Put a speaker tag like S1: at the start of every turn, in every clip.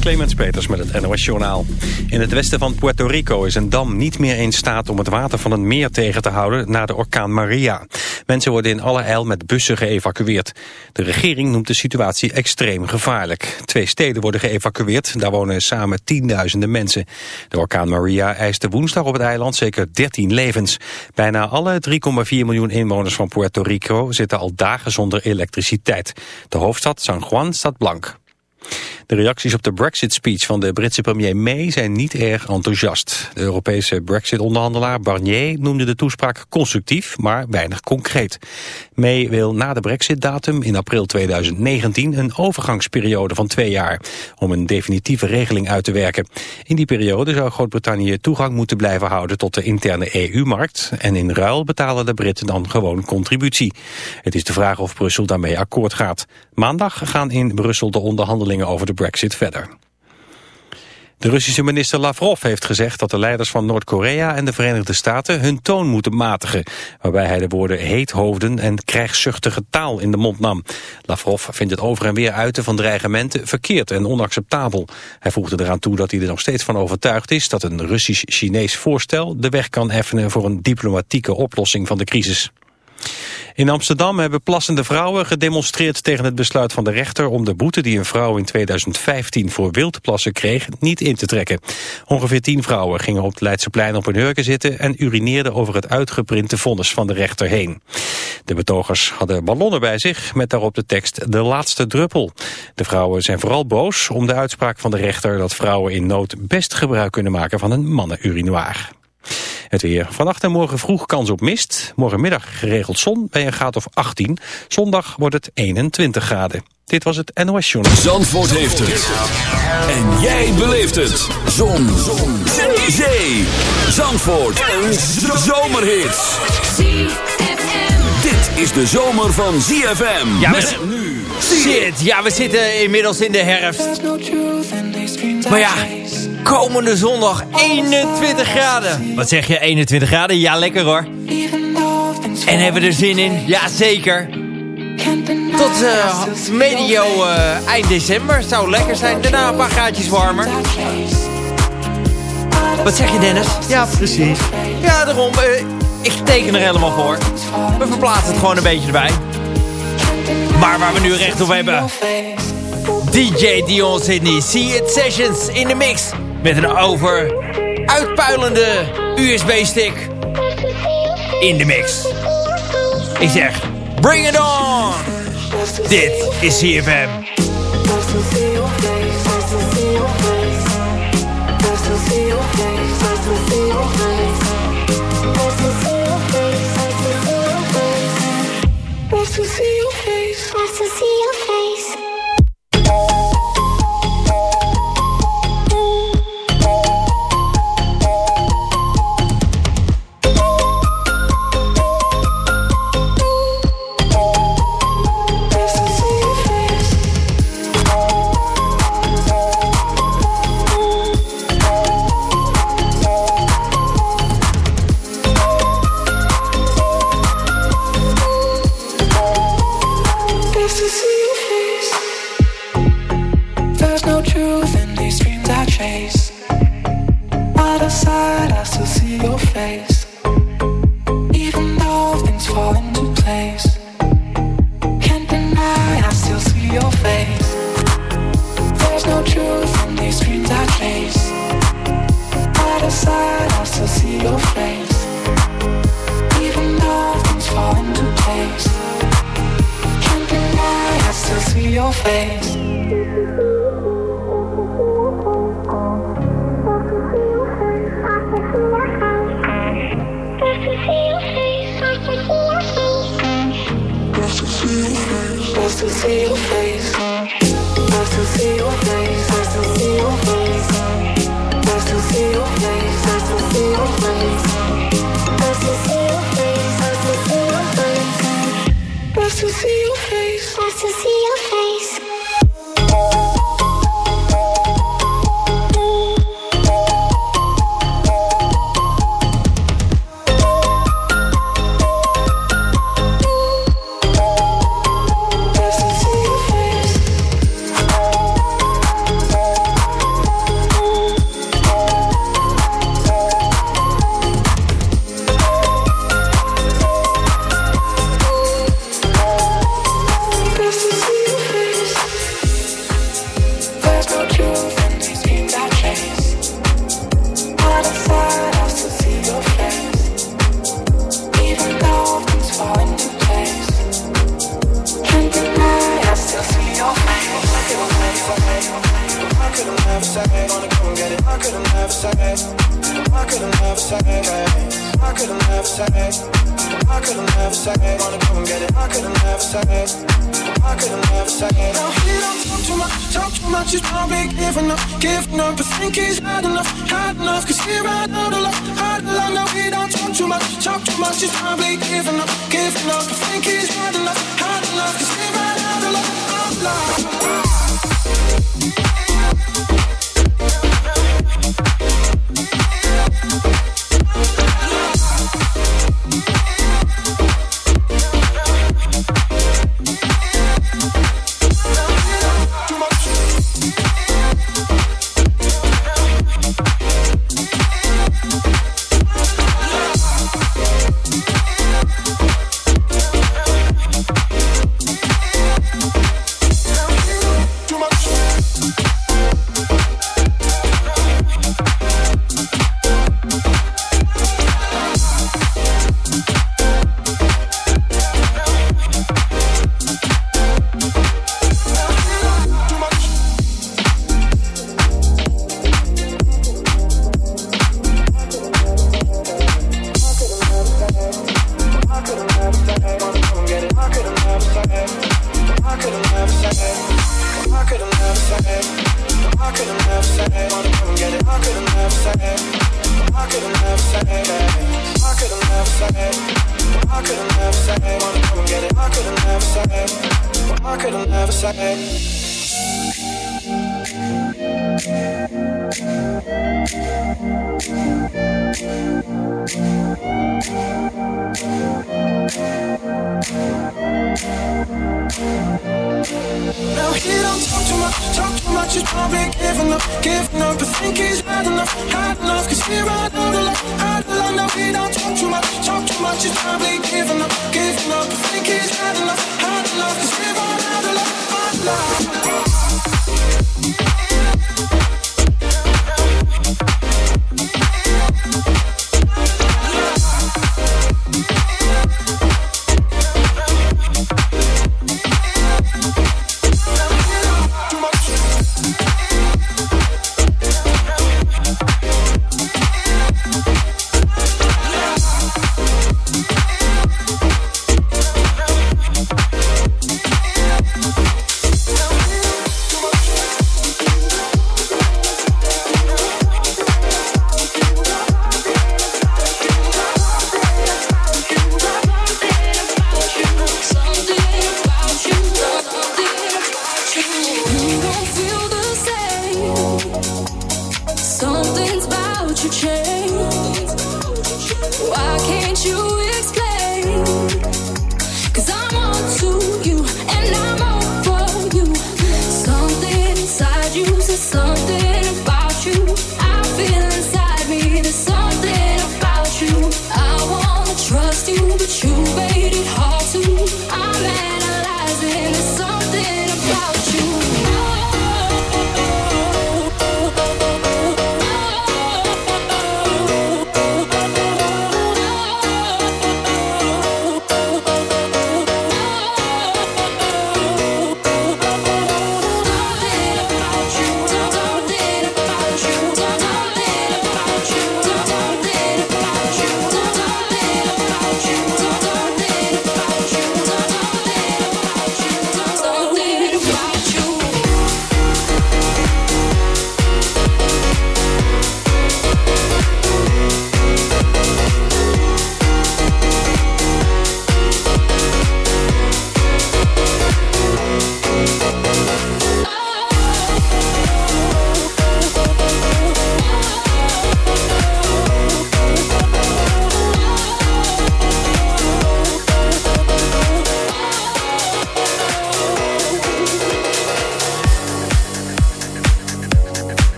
S1: Clemens Peters met het NOS Journaal. In het westen van Puerto Rico is een dam niet meer in staat om het water van het meer tegen te houden na de orkaan Maria. Mensen worden in alle eil met bussen geëvacueerd. De regering noemt de situatie extreem gevaarlijk. Twee steden worden geëvacueerd, daar wonen samen tienduizenden mensen. De orkaan Maria eiste woensdag op het eiland zeker 13 levens. Bijna alle 3,4 miljoen inwoners van Puerto Rico zitten al dagen zonder elektriciteit. De hoofdstad San Juan staat blank. De reacties op de Brexit-speech van de Britse premier May zijn niet erg enthousiast. De Europese Brexit-onderhandelaar Barnier noemde de toespraak constructief, maar weinig concreet. May wil na de Brexit-datum in april 2019 een overgangsperiode van twee jaar, om een definitieve regeling uit te werken. In die periode zou Groot-Brittannië toegang moeten blijven houden tot de interne EU-markt en in ruil betalen de Britten dan gewoon contributie. Het is de vraag of Brussel daarmee akkoord gaat. Maandag gaan in Brussel de onderhandelingen over de brexit verder. De Russische minister Lavrov heeft gezegd dat de leiders van Noord-Korea en de Verenigde Staten hun toon moeten matigen, waarbij hij de woorden heethoofden en krijgszuchtige taal in de mond nam. Lavrov vindt het over en weer uiten van dreigementen verkeerd en onacceptabel. Hij voegde eraan toe dat hij er nog steeds van overtuigd is dat een Russisch-Chinees voorstel de weg kan effenen voor een diplomatieke oplossing van de crisis. In Amsterdam hebben plassende vrouwen gedemonstreerd tegen het besluit van de rechter om de boete die een vrouw in 2015 voor wildplassen kreeg niet in te trekken. Ongeveer tien vrouwen gingen op het Leidseplein op hun hurken zitten en urineerden over het uitgeprinte vonnis van de rechter heen. De betogers hadden ballonnen bij zich met daarop de tekst de laatste druppel. De vrouwen zijn vooral boos om de uitspraak van de rechter dat vrouwen in nood best gebruik kunnen maken van een mannenurinoir. Het weer. Vannacht en morgen vroeg kans op mist. Morgenmiddag geregeld zon bij een graad of 18. Zondag wordt het 21 graden. Dit was het NOS Journal.
S2: Zandvoort heeft het. En jij beleeft het. Zon. zon. Zee. Zandvoort. Een zomerhit. Dit is de zomer van ZFM.
S3: Ja, Met nu. Shit. Ja, we zitten inmiddels in de herfst. Maar ja, komende zondag 21 graden. Wat zeg je, 21 graden? Ja, lekker hoor. En hebben we er zin in? Ja, zeker. Tot uh, medio uh, eind december. Zou lekker zijn. Daarna een paar graadjes warmer. Wat zeg je, Dennis?
S4: Ja, precies.
S3: Ja, daarom. Uh, ik teken er helemaal voor. We verplaatsen het gewoon een beetje erbij. Maar waar we nu recht op hebben... DJ Dion Sydney, See It Sessions in de mix. Met een over uitpuilende USB-stick in de mix. Ik zeg, bring it on! Dit is CFM.
S5: truth in these dreams I chase. Out of sight, I still see your face. Even though things fall into place, can't deny I still see your face. There's no truth in these dreams I chase. Out of sight, I
S3: still see your face. Even though things fall into place, can't deny I still see your face. to feel
S5: I could've never said, wanna come and get it. I could've never said, I could've never said. Now he don't talk too much, talk too much. He's probably giving up, giving up. I think he's had enough, had enough. Cause he ran out of luck, out of luck. No, he don't talk too much, talk too much. He's probably giving up, giving up. I think he's had enough, had enough. Cause he ran out of luck, out of luck.
S6: giving up, giving up. But think he's had enough, had enough. Cause here I know the love, I the love. Now we don't talk too much, talk too much. It's probably giving up, giving up. But think he's had enough, had enough. Cause here I know the love, I the love.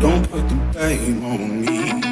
S6: Don't put the blame on me.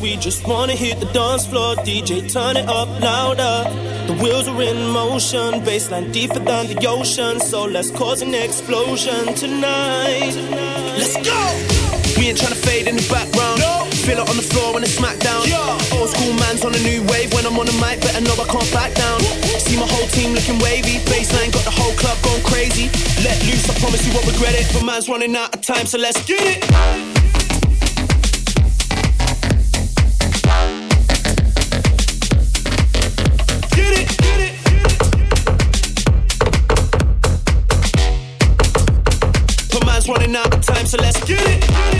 S7: We just wanna hit the dance floor. DJ, turn it up louder. The wheels are in motion, baseline deeper than the ocean. So let's cause an explosion tonight. Let's go! We ain't tryna fade in the background. No. Feel it on the floor when it's smackdown. Yeah. Old school man's on a new wave. When I'm on the mic, better know I can't back down. See my whole team looking wavy. Baseline got the whole club going crazy. Let loose, I promise you won't regret it. But man's running out of time, so let's get it. Running out of time, so let's get it. Yeah.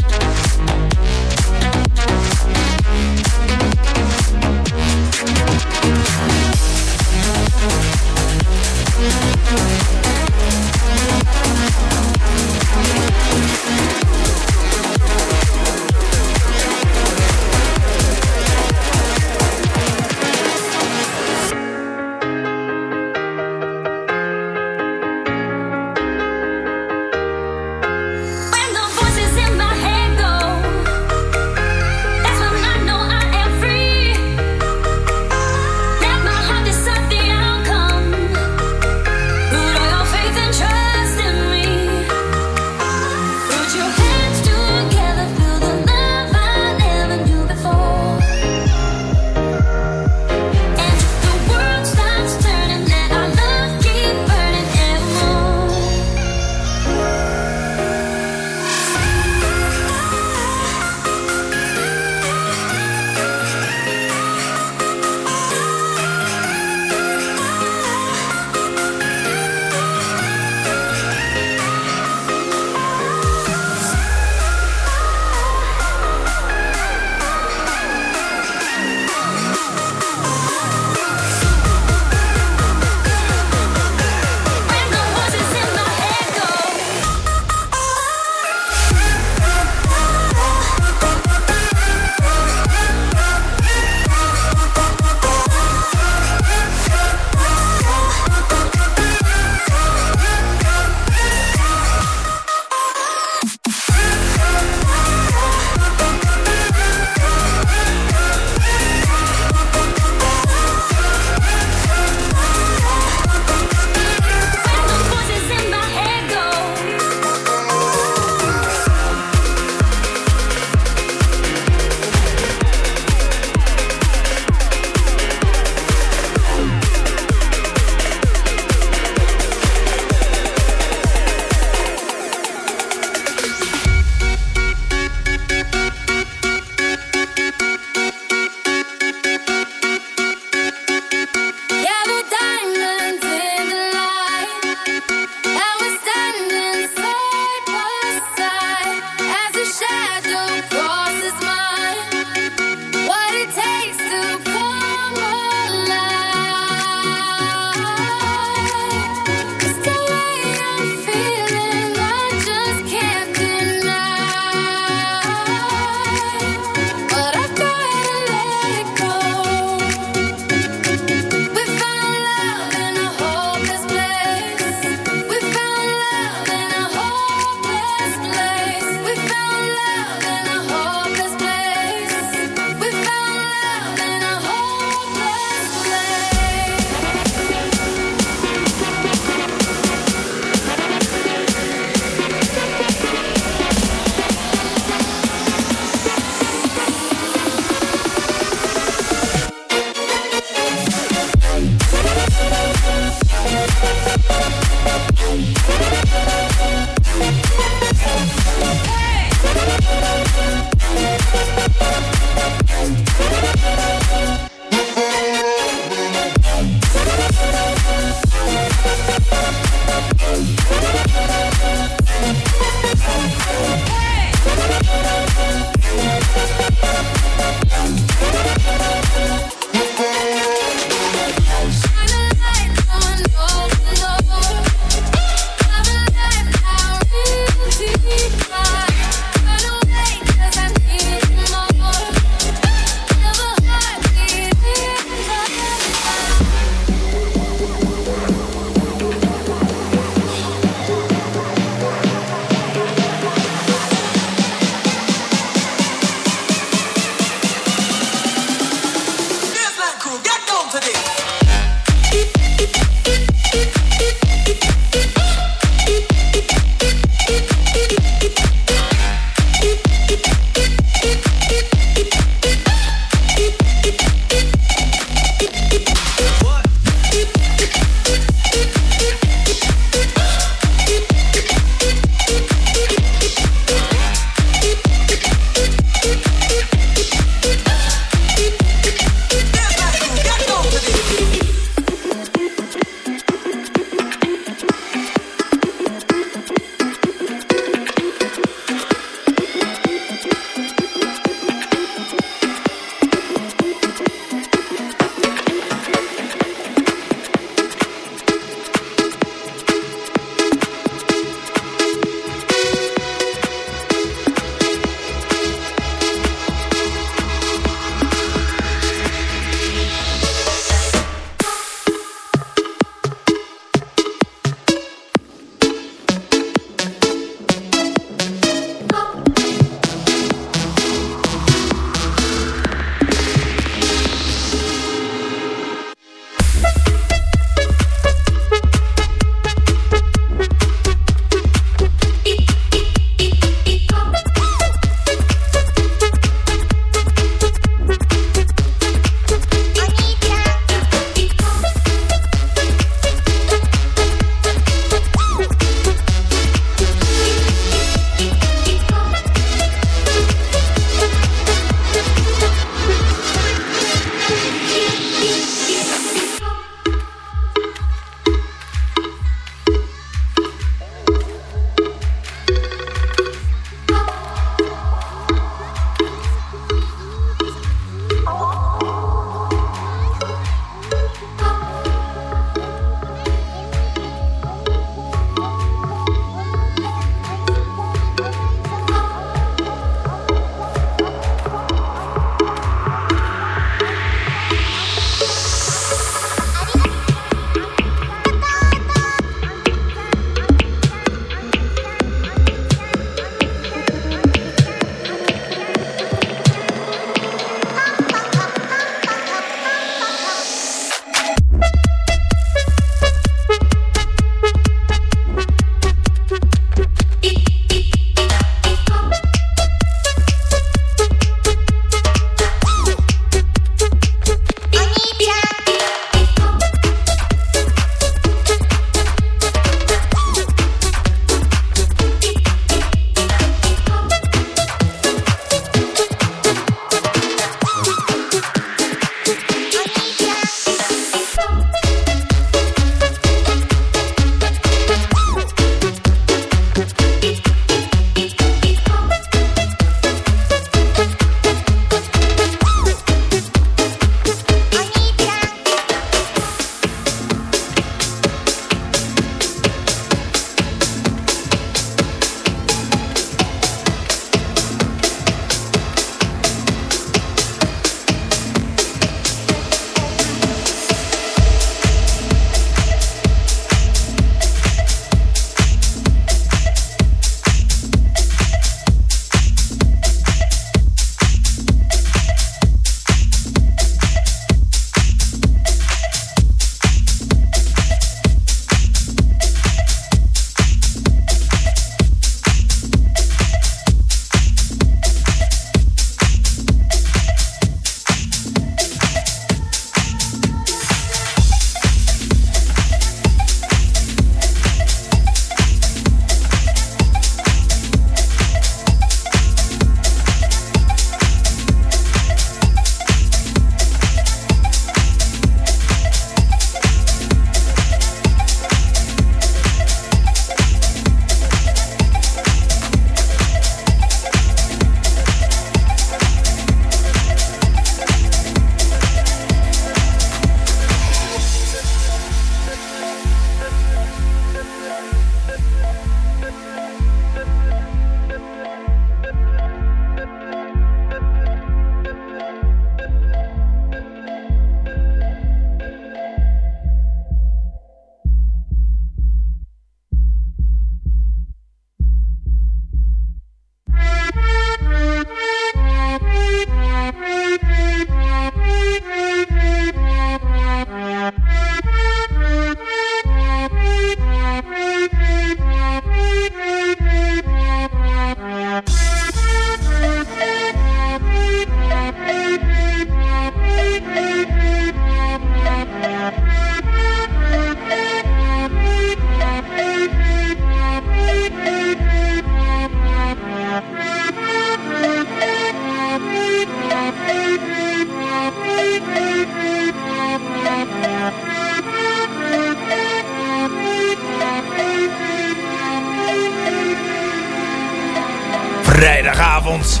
S4: Vrijdagavond.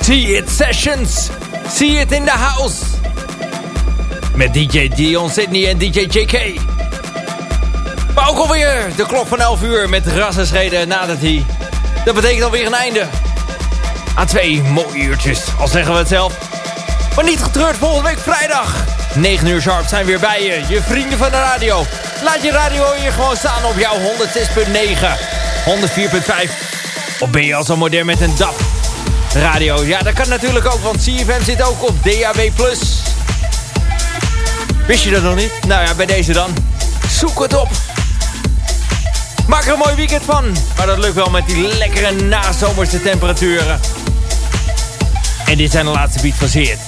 S4: See It Sessions. See It in the House. Met DJ Dion Sydney en DJ JK. Maar ook alweer de klok van 11 uur met rassenschreden nadat hij. Dat betekent alweer een einde. Aan twee mooie uurtjes, al zeggen we het zelf. Maar niet getreurd, volgende week vrijdag. 9 uur sharp zijn we weer bij je, je vrienden van de radio. Laat je radio hier gewoon staan op jouw 106.9, 104.5. Of ben je al zo modern met een DAP radio? Ja, dat kan natuurlijk ook, want CFM zit ook op DAB+. Wist je dat nog niet? Nou ja, bij deze dan. Zoek het op. Maak er een mooi weekend van. Maar dat lukt wel met die lekkere nazomerse temperaturen. En dit zijn de laatste beats van Zeert.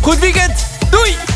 S4: Goed weekend. Doei!